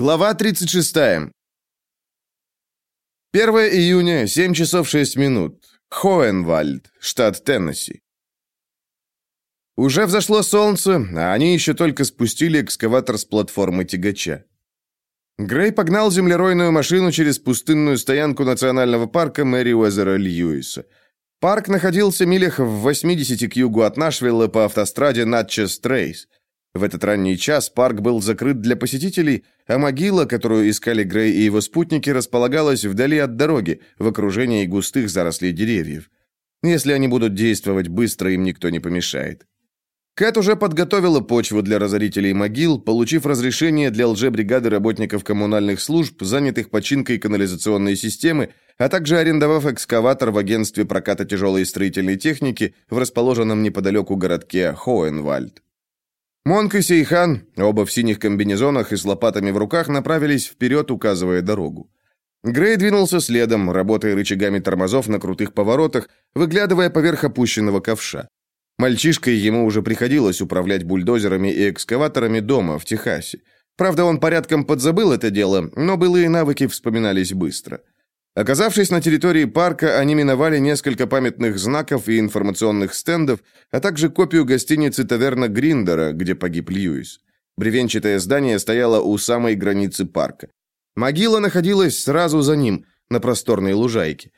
Глава 36. 1 июня, 7 часов 6 минут. Хоенвальд, штат Теннесси. Уже взошло солнце, а они еще только спустили экскаватор с платформы тягача. Грей погнал землеройную машину через пустынную стоянку национального парка Мэри Уэзера Льюиса. Парк находился милях в 80 к югу от Нашвилла по автостраде Натчес Трейс. В этот ранний час парк был закрыт для посетителей, а могила, которую искали Грей и его спутники, располагалась вдали от дороги, в окружении густых зарослей деревьев. Если они будут действовать быстро, им никто не помешает. Кэт уже подготовила почву для разорителей могил, получив разрешение для лжебригады работников коммунальных служб, занятых починкой канализационной системы, а также арендовав экскаватор в агентстве проката тяжелой строительной техники в расположенном неподалеку городке Хоенвальд. Монк и Сейхан, оба в синих комбинезонах и с лопатами в руках, направились вперед, указывая дорогу. Грей двинулся следом, работая рычагами тормозов на крутых поворотах, выглядывая поверх опущенного ковша. Мальчишкой ему уже приходилось управлять бульдозерами и экскаваторами дома, в Техасе. Правда, он порядком подзабыл это дело, но былые навыки вспоминались быстро. Оказавшись на территории парка, они миновали несколько памятных знаков и информационных стендов, а также копию гостиницы «Таверна Гриндера», где погиб Льюис. Бревенчатое здание стояло у самой границы парка. Могила находилась сразу за ним, на просторной лужайке.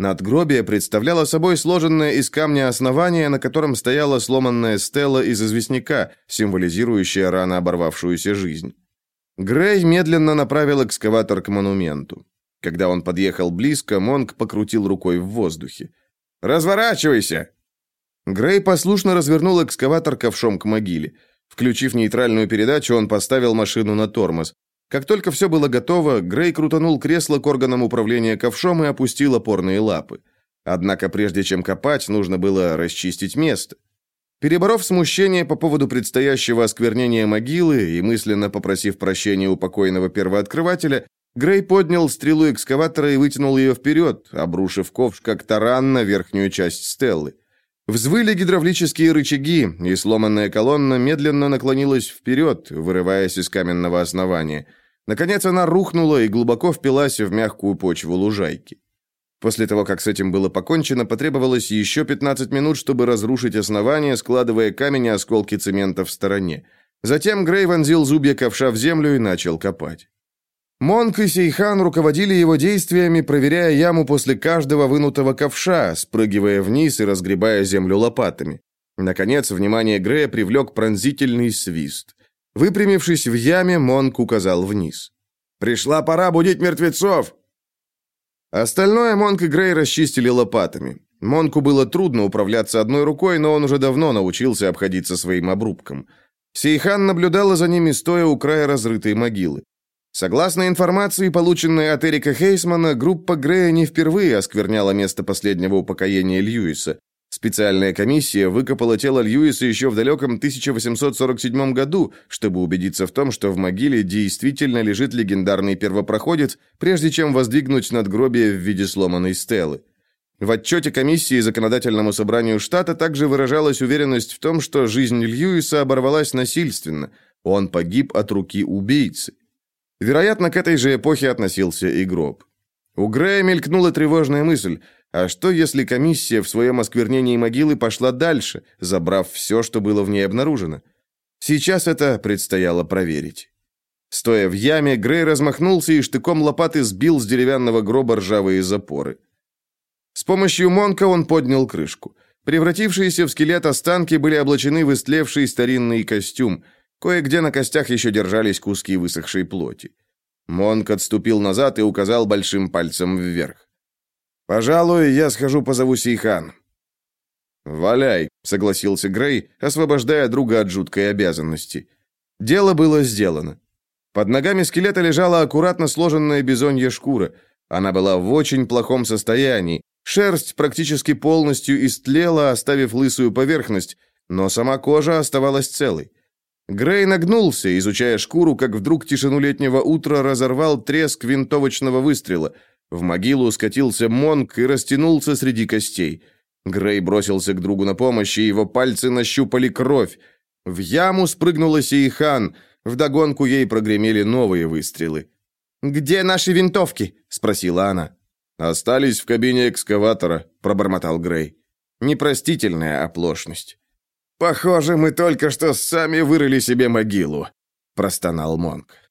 Надгробие представляло собой сложенное из камня основание, на котором стояла сломанная стела из известняка, символизирующая рано оборвавшуюся жизнь. Грей медленно направил экскаватор к монументу. Когда он подъехал близко, Монк покрутил рукой в воздухе. «Разворачивайся!» Грей послушно развернул экскаватор ковшом к могиле. Включив нейтральную передачу, он поставил машину на тормоз. Как только все было готово, Грей крутанул кресло к органам управления ковшом и опустил опорные лапы. Однако прежде чем копать, нужно было расчистить место. Переборов смущение по поводу предстоящего осквернения могилы и мысленно попросив прощения у покойного первооткрывателя, Грей поднял стрелу экскаватора и вытянул ее вперед, обрушив ковш как таран на верхнюю часть стеллы. Взвыли гидравлические рычаги, и сломанная колонна медленно наклонилась вперед, вырываясь из каменного основания – Наконец она рухнула и глубоко впилась в мягкую почву лужайки. После того, как с этим было покончено, потребовалось еще 15 минут, чтобы разрушить основание, складывая камень и осколки цемента в стороне. Затем Грей вонзил зубья ковша в землю и начал копать. Монк и Сейхан руководили его действиями, проверяя яму после каждого вынутого ковша, спрыгивая вниз и разгребая землю лопатами. Наконец, внимание Грея привлек пронзительный свист. Выпрямившись в яме, Монк указал вниз. «Пришла пора будить мертвецов!» Остальное Монк и Грей расчистили лопатами. Монку было трудно управляться одной рукой, но он уже давно научился обходиться своим обрубком. Сейхан наблюдала за ними, стоя у края разрытой могилы. Согласно информации, полученной от Эрика Хейсмана, группа Грея не впервые оскверняла место последнего упокоения Льюиса. Специальная комиссия выкопала тело Льюиса еще в далеком 1847 году, чтобы убедиться в том, что в могиле действительно лежит легендарный первопроходец, прежде чем воздвигнуть надгробие в виде сломанной стелы. В отчете комиссии законодательному собранию штата также выражалась уверенность в том, что жизнь Льюиса оборвалась насильственно. Он погиб от руки убийцы. Вероятно, к этой же эпохе относился и гроб. У Грея мелькнула тревожная мысль. А что, если комиссия в своем осквернении могилы пошла дальше, забрав все, что было в ней обнаружено? Сейчас это предстояло проверить. Стоя в яме, Грей размахнулся и штыком лопаты сбил с деревянного гроба ржавые запоры. С помощью Монка он поднял крышку. Превратившиеся в скелет останки были облачены в истлевший старинный костюм. Кое-где на костях еще держались куски высохшей плоти. Монк отступил назад и указал большим пальцем вверх. «Пожалуй, я схожу позову Сейхан». «Валяй», — согласился Грей, освобождая друга от жуткой обязанности. Дело было сделано. Под ногами скелета лежала аккуратно сложенная бизонья шкура. Она была в очень плохом состоянии. Шерсть практически полностью истлела, оставив лысую поверхность, но сама кожа оставалась целой. Грей нагнулся, изучая шкуру, как вдруг тишину летнего утра разорвал треск винтовочного выстрела — в могилу скатился Монк и растянулся среди костей. Грей бросился к другу на помощь, и его пальцы нащупали кровь. В яму спрыгнула Сейхан. Вдогонку ей прогремели новые выстрелы. «Где наши винтовки?» — спросила она. «Остались в кабине экскаватора», — пробормотал Грей. Непростительная оплошность. «Похоже, мы только что сами вырыли себе могилу», — простонал Монк.